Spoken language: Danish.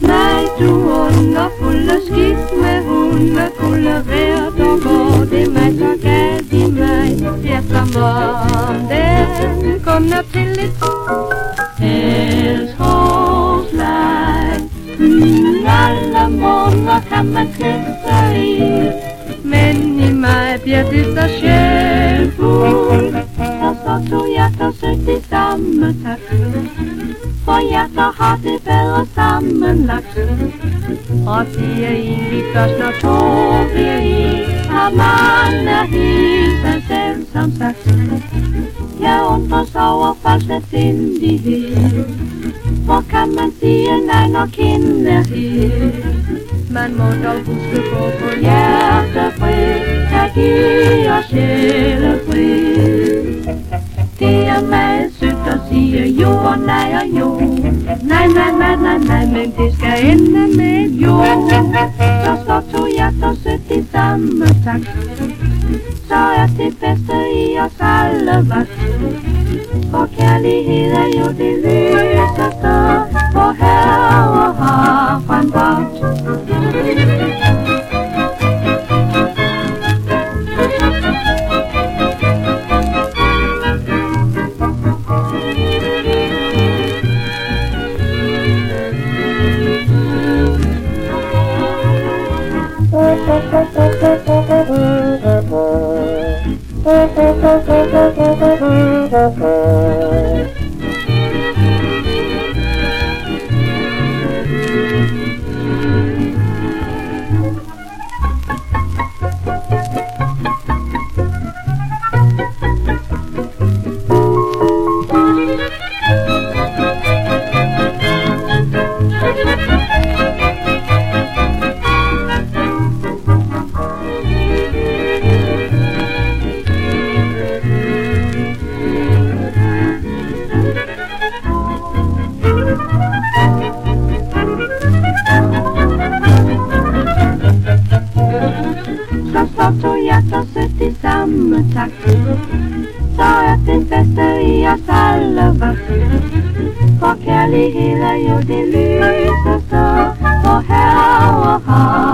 Nej, du underfulde skidt med hunde vejr, der går det mig galt i mig. Det som den kun til mm, Alle måneder kan man klæde sig i. Men i mig bliver det så sjældent hjerter søgt i samme tak. For hjerter har det bedre sammenlagt Og det er egentlig først når to bliver i At man er helt sig selv som sagt Jeg undres over falsk sindighed Hvor kan man sige nej når kinden er helt man må dog huske på på hjertefri, give giver sjælefri. Siger jo og nej og jo. Nej, nej, nej, nej, nej, men det skal ende med jo. Så står to hjerter sødt i samme takt. Så er det bedste i os alle vagt. For kærlighed er jo det lyd. så tog jeg så sødt i samme takt. Så er den bedste i os alle vagt. For kærlighed er jo det lyseste, for herre og har.